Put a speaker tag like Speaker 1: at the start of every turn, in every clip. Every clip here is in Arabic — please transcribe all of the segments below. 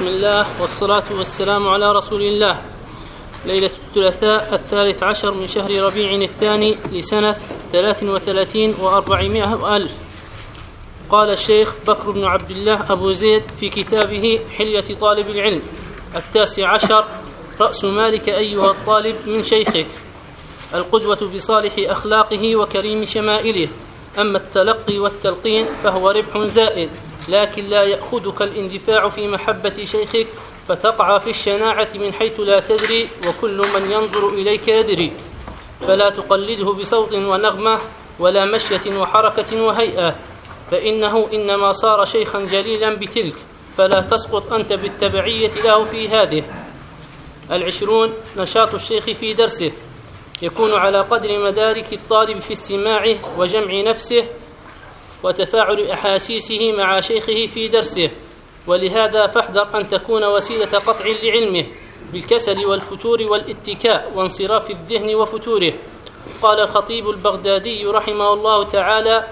Speaker 1: بسم الله والصلاة والسلام على رسول الله. ليلة الثلاثاء الثالث عشر من شهر ربيع الثاني لسنة ثلاث وثلاثين وأربعمائة وألف. قال الشيخ بكر بن عبد الله أبو زيد في كتابه حلية طالب العلم. التاسع عشر رأس مالك أيها الطالب من شيخك. القدوة بصالح أخلاقه وكريم شمائله. أما التلقي والتلقين فهو ربح زائد. لكن لا يأخذك الاندفاع في محبة شيخك فتقع في الشناعة من حيث لا تدري وكل من ينظر إليك يدري. فلا تقلده بصوت ونغمة ولا مشية وحركة وهيئة. فإنه إنما صار شيخا جليلا بتلك فلا تسقط أنت بالتبعية له في هذه. العشرون نشاط الشيخ في درسه. يكون على قدر مدارك الطالب في استماعه وجمع نفسه وتفاعل أحاسيسه مع شيخه في درسه ولهذا فاحذر أن تكون وسيلة قطع لعلمه بالكسل والفتور والاتكاء وانصراف الذهن وفتوره. قال الخطيب البغدادي رحمه الله تعالى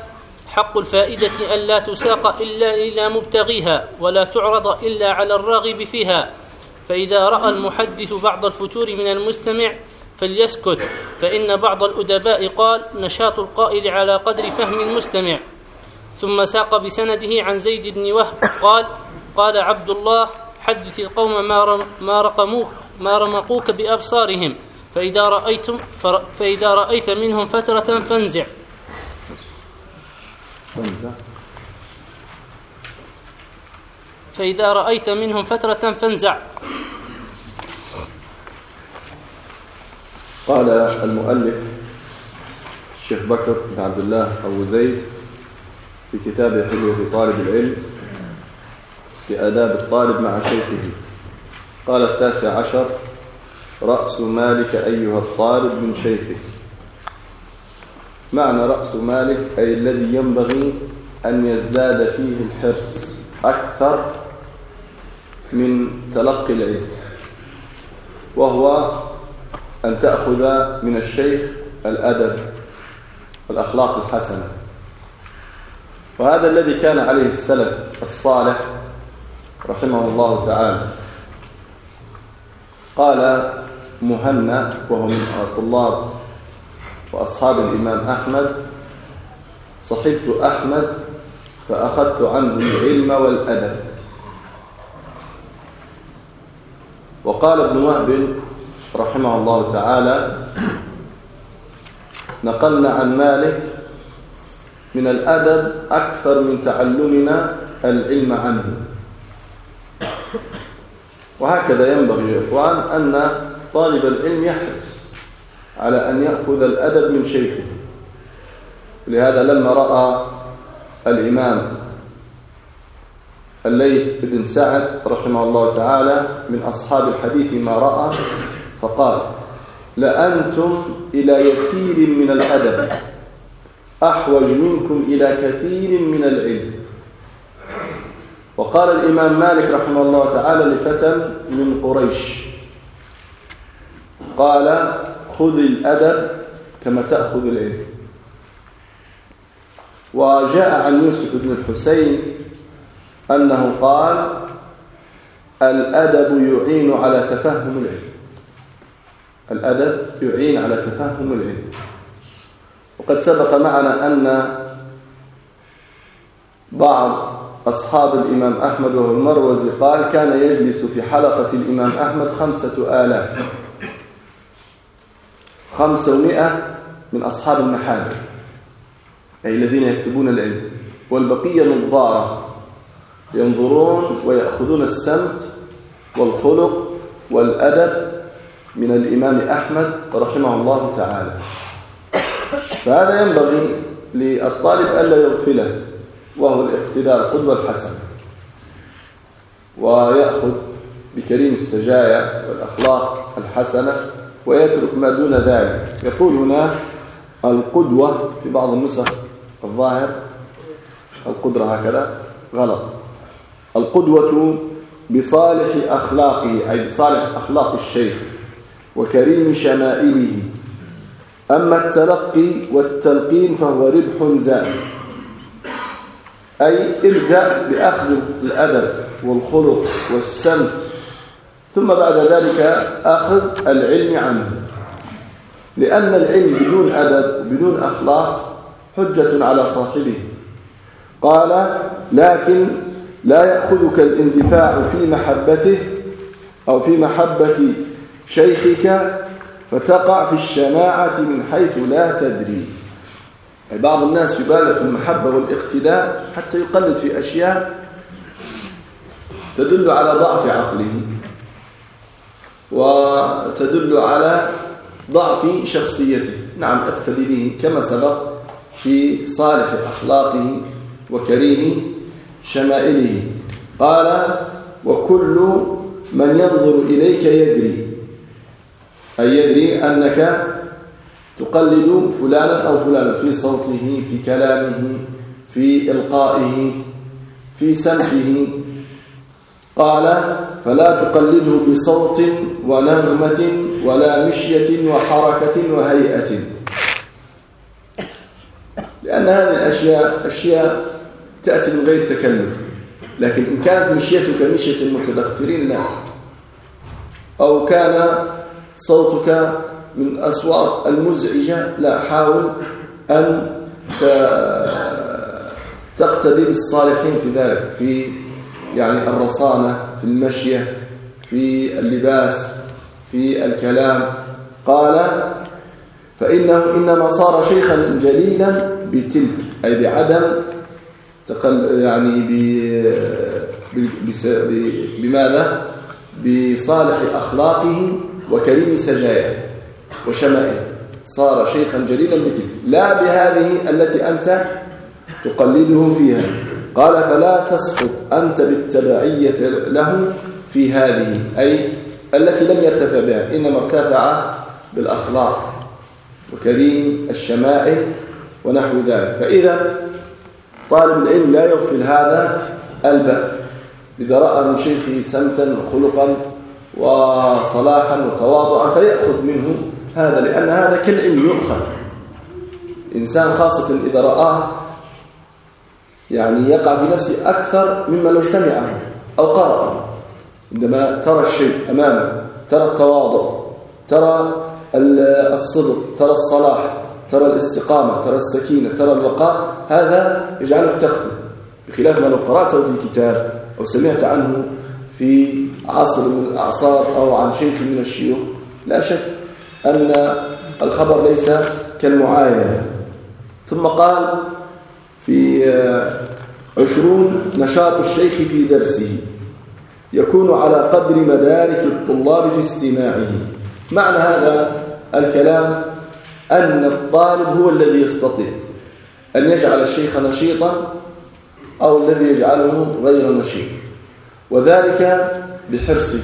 Speaker 1: حق الفائدة الا تساق إلا إلى مبتغيها ولا تعرض إلا على الراغب فيها. فإذا رأى المحدث بعض الفتور من المستمع فليسكت فإن بعض الأدباء قال نشاط القائل على قدر فهم المستمع ثم ساق بسنده عن زيد بن وهب. قال قال عبد الله حدث القوم ما ما رقموك ما رمقوك بأبصارهم. فإذا رأيتم فإذا رأيت منهم فترة فانزع. فإذا رأيت منهم فترة فانزع.
Speaker 2: قال المؤلف الشيخ بكر بن عبد الله أبو زيد في كتاب حلوة طالب العلم في آداب الطالب مع شيخه. قال التاسع عشر رأس مالك أيها الطالب من شيخه. معنى رأس مالك أي الذي ينبغي أن يزداد فيه الحرص أكثر من تلقي العلم وهو أن تأخذ من الشيخ الأدب والأخلاق الحسنة. وهذا الذي كان عليه السلف الصالح رحمه الله تعالى. قال مهنا وهو من طلاب وأصحاب الإمام أحمد صحبت أحمد فأخذت عنه العلم والأدب. وقال ابن وهب رحمه الله تعالى نقلنا عن مالك من الأدب أكثر من تعلمنا العلم عنه. وهكذا ينبغي يا إخوان أن طالب العلم يحرص على أن يأخذ الأدب من شيخه. لهذا لما رأى الإمام الليث بن سعد رحمه الله تعالى من أصحاب الحديث ما رأى فقال لأنتم إلى يسير من الأدب. أحوج منكم إلى كثير من العلم. وقال الإمام مالك رحمه الله تعالى لفتى من قريش قال خذ الأدب كما تأخذ العلم. وجاء عن يوسف بن الحسين أنه قال الأدب يعين على تفهم العلم. الأدب يعين على تفهم العلم. وقد سبق معنا أن بعض أصحاب الإمام أحمد وهو المروزي قال كان يجلس في حلقة الإمام أحمد خمسة آلاف. خمسمائة من أصحاب المحارم أي الذين يكتبون العلم. والبقية نظارة ينظرون ويأخذون السمت والخلق والأدب من الإمام أحمد رحمه الله تعالى. فهذا ينبغي للطالب ألا يغفله وهو الاقتداء القدوة الحسنة. ويأخذ بكريم السجايا والأخلاق الحسنة ويترك ما دون ذلك. يقول هنا القدوة في بعض النسخ الظاهر القدرة هكذا غلط. القدوة بصالح أخلاقه أي بصالح أخلاق الشيخ وكريم شمائله. أما التلقي والتلقين فهو ربح زائد أي ابدأ بأخذ الأدب والخلق والسمت ثم بعد ذلك أخذ العلم عنه. لأن العلم بدون أدب بدون أخلاق حجة على صاحبه. قال لكن لا يأخذك الاندفاع في محبته أو في محبة شيخك فتقع في الشناعة من حيث لا تدري. بعض الناس يبالغ في المحبة والاقتداء حتى يقلد في أشياء تدل على ضعف عقله وتدل على ضعف شخصيته. نعم اقتدي به كما سبق في صالح أخلاقه وكريم شمائله. قال وكل من ينظر إليك يدري. أي يدري أنك تقلد فلانا أو فلانا في صوته في كلامه في إلقائه في سمته قال فلا تقلده بصوت ونغمة ولا مشية وحركة وهيئة. لأن هذه الأشياء أشياء تأتي من غير تكلف. لكن إن كانت مشيتك مشية المتدخرين لا أو كان صوتك من أصوات المزعجة لا حاول أن تقتدي بالصالحين في ذلك في يعني الرصانة في المشية في اللباس في الكلام. قال فإنه إنما صار شيخا جليلا بتلك أي بعدم تقل يعني ب بماذا؟ بصالح أخلاقه وكريم سجاياه وشمائله صار شيخا جليلا بتلك لا بهذه التي أنت تقلده فيها. قال فلا تسقط أنت بالتبعية له في هذه. أي التي لم يرتفع بها. إنما ارتفع بالأخلاق. وكريم الشمائل ونحو ذلك. فإذا طالب العلم لا يغفل هذا الباب. إذا رأى من شيخه سمتا وخلقا وصلاحا وتواضعا فيأخذ منه هذا لأن هذا كالعلم يؤخذ. إنسان خاصة إذا رآه يعني يقع في نفسه أكثر مما لو سمعه أو قرأه عندما ترى الشيء أمامك ترى التواضع ترى الصدق ترى الصلاح ترى الاستقامة ترى السكينة ترى الوقار هذا يجعلك تختم. بخلاف ما لو قرأته في كتاب أو سمعت عنه في عصر من الأعصار أو عن شيخ من الشيوخ لا شك أن الخبر ليس كالمعاينة. ثم قال في عشرون نشاط الشيخ في درسه يكون على قدر مدارك الطلاب في استماعه. معنى هذا الكلام أن الطالب هو الذي يستطيع أن يجعل الشيخ نشيطا أو الذي يجعله غير نشيط. وذلك بحرصه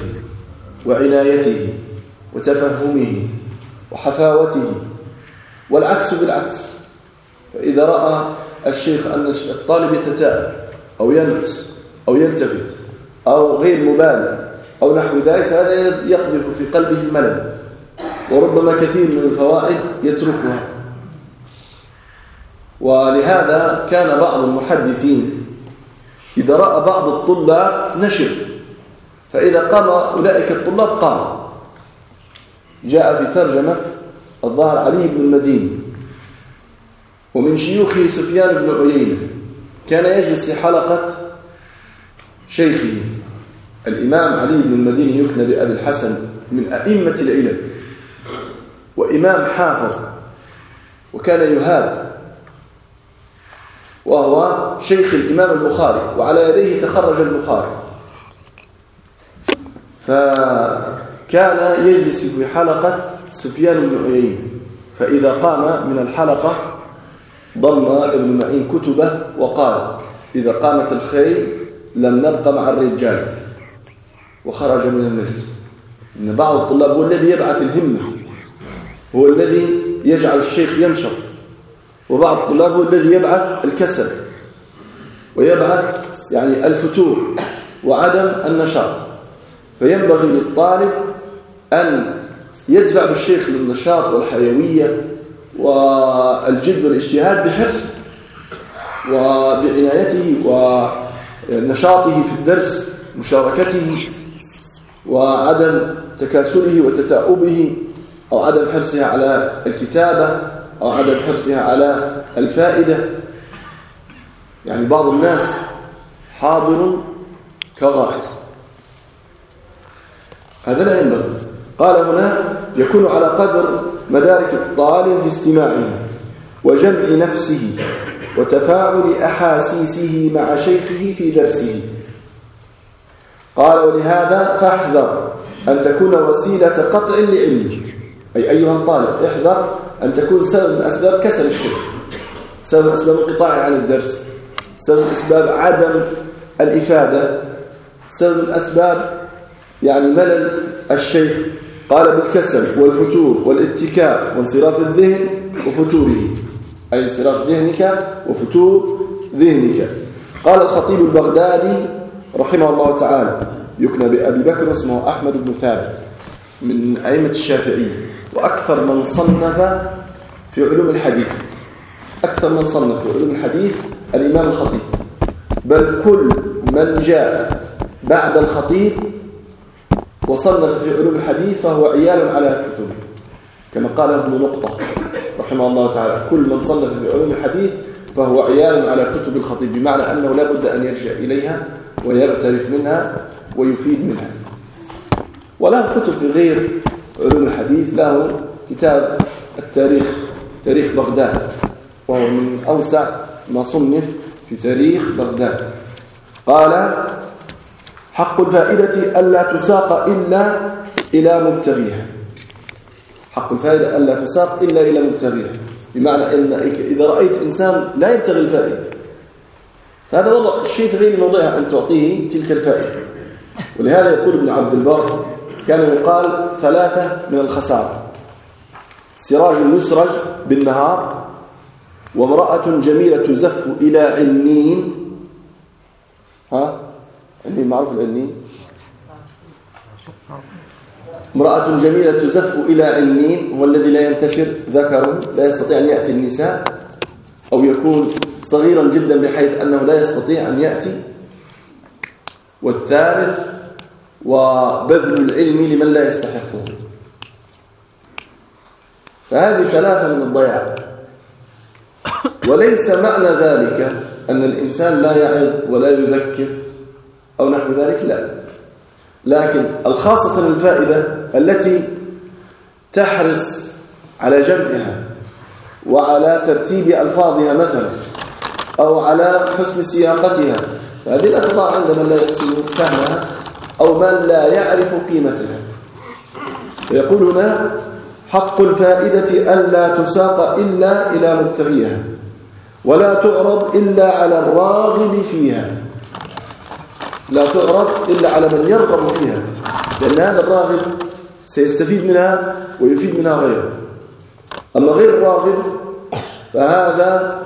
Speaker 2: وعنايته وتفهمه وحفاوته والعكس بالعكس. فإذا رأى الشيخ أن الطالب يتتاءب أو ينقص أو يلتفت أو غير مبالغ أو نحو ذلك هذا يقذف في قلبه الملل وربما كثير من الفوائد يتركها. ولهذا كان بعض المحدثين إذا رأى بعض الطلاب نشط فإذا قام أولئك الطلاب قام. جاء في ترجمة الظاهر علي بن المديني ومن شيوخه سفيان بن عيينة. كان يجلس في حلقة شيخه. الإمام علي بن المديني يكنى بأبي الحسن من أئمة العلم وإمام حافظ وكان يهاب. وهو شيخ الإمام البخاري وعلى يديه تخرج البخاري. فكان يجلس في حلقة سفيان بن عيينة فإذا قام من الحلقة ضم ابن معين كتبه وقال إذا قامت الخيل لم نبق مع الرجال. وخرج من المجلس. إن بعض الطلاب هو الذي يبعث الهمة هو الذي يجعل الشيخ ينشط. وبعض الطلاب هو الذي يبعث الكسل ويبعث يعني الفتور وعدم النشاط. فينبغي للطالب أن يدفع بالشيخ للنشاط والحيوية والجد والاجتهاد بحرصه وبعنايته ونشاطه في الدرس مشاركته وعدم تكاسله وتتاؤبه أو عدم حرصها على الكتابة أو عدم حرصها على الفائدة. يعني بعض الناس حاضر كغائب. هذا لا ينبغي. قال هنا يكون على قدر مدارك الطالب في استماعه وجمع نفسه وتفاعل أحاسيسه مع شيخه في درسه. قال ولهذا فاحذر أن تكون وسيلة قطع لعلمك. أي أيها الطالب احذر أن تكون سبب من أسباب كسل الشيخ سبب من أسباب انقطاعه عن الدرس سبب من أسباب عدم الإفادة سبب من أسباب يعني ملل الشيخ. قال بالكسل والفتور والاتكاء وانصراف الذهن وفتوره أي انصراف ذهنك وفتور ذهنك. قال الخطيب البغدادي رحمه الله تعالى يكنى بأبي بكر اسمه أحمد بن ثابت من أئمة الشافعية. وأكثر من صنف في علوم الحديث. أكثر من صنف في علوم الحديث الإمام الخطيب. بل كل من جاء بعد الخطيب وصنف في علوم الحديث فهو عيال على كتبه. كما قال ابن نقطة رحمه الله تعالى كل من صنف في علوم الحديث فهو عيال على كتب الخطيب بمعنى أنه لا بد أن يرجع إليها ويغترف منها ويفيد منها. ولا كتب في غير علوم الحديث له كتاب التاريخ تاريخ بغداد. وهو من أوسع ما صنف في تاريخ بغداد. قال حق الفائدة ألا تساق إلا إلى مبتغيها. حق الفائدة ألا تساق إلا إلى مبتغيها. بمعنى أن إذا رأيت إنسان لا يبتغي الفائدة. فهذا وضع الشيء في غير موضعها أن تعطيه تلك الفائدة. ولهذا يقول ابن عبد البر كان يقال ثلاثة من الخسارة. سراج يسرج بالنهار وامرأة جميلة تزف إلى عنين. ها؟ عنين معروف العنين. امرأة جميلة تزف إلى عنين هو الذي لا ينتشر ذكر لا يستطيع أن يأتي النساء أو يكون صغيرا جدا بحيث أنه لا يستطيع أن يأتي. والثالث وبذل العلم لمن لا يستحقه. فهذه ثلاثة من الضياع. وليس معنى ذلك أن الإنسان لا يعظ ولا يذكر أو نحو ذلك لا. لكن الخاصة الفائدة التي تحرص على جمعها وعلى ترتيب ألفاظها مثلا أو على حسن سياقتها. فهذه لا تضع عند من لا يحسن فهمها. أو من لا يعرف قيمتها يقول هنا حق الفائدة ألا تساق إلا إلى مبتغيها ولا تعرض إلا على الراغب فيها. لا تعرض إلا على من يرغب فيها لأن هذا الراغب سيستفيد منها ويفيد منها غيره. أما غير الراغب فهذا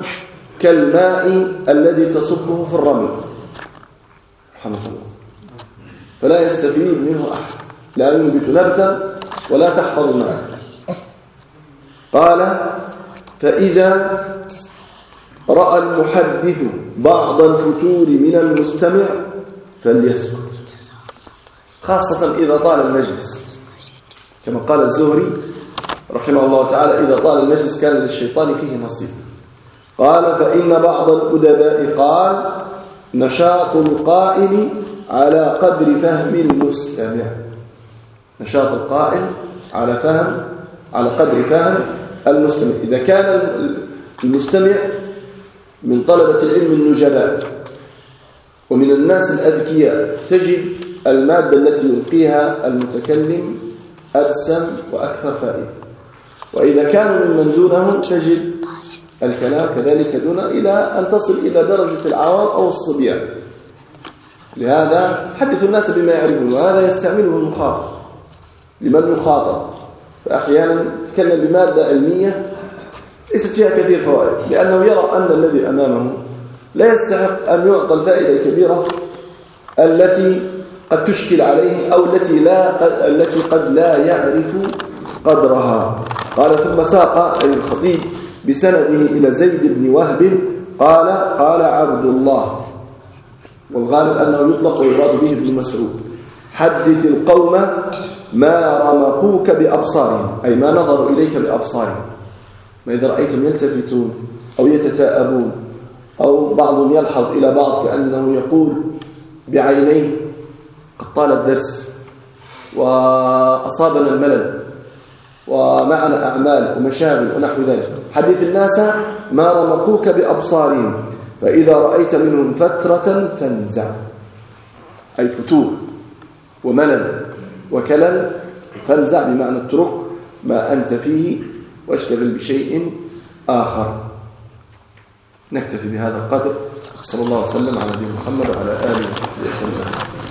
Speaker 2: كالماء الذي تصبه في الرمل. رحمه الله. فلا يستفيد منه أحد. لا ينبت نبتا ولا تحفظ معه قال فإذا رأى المحدث بعض الفتور من المستمع فليسكت. خاصة إذا طال المجلس. كما قال الزهري رحمه الله تعالى إذا طال المجلس كان للشيطان فيه نصيب. قال فإن بعض الأدباء قال نشاط القائل على قدر فهم المستمع. نشاط القائل على فهم على قدر فهم المستمع. إذا كان المستمع من طلبة العلم النجباء ومن الناس الأذكياء تجد المادة التي يلقيها المتكلم أرسم وأكثر فائدة. وإذا كانوا ممن دونهم تجد الكلام كذلك دون إلى أن تصل إلى درجة العوام أو الصبيان. لهذا حدث الناس بما يعرفون وهذا يستعمله المخاطب لمن يخاطب فأحيانا تكلم بمادة علمية ليست فيها كثير فوائد لأنه يرى أن الذي أمامه لا يستحق أن يعطى الفائدة الكبيرة التي قد تشكل عليه أو التي لا التي قد لا يعرف قدرها. قال ثم ساق أي الخطيب بسنده إلى زيد بن وهب قال قال عبد الله. والغالب أنه يطلق ويراد به ابن مسعود. حدث القوم ما رمقوك بأبصارهم أي ما نظروا إليك بأبصارهم. ما إذا رأيتم يلتفتون أو يتتاءبون أو بعضهم يلحظ إلى بعض كأنه يقول بعينيه قد طال الدرس وأصابنا الملل ومعنا أعمال ومشاغل ونحو ذلك. حديث الناس ما رمقوك بأبصارهم. فإذا رأيت منهم فترة فانزع. أي فتور وملل وكلل فانزع بمعنى اترك ما أنت فيه واشتغل بشيء آخر. نكتفي بهذا القدر. صلى الله وسلم على نبينا محمد وعلى آله وصحبه وسلم.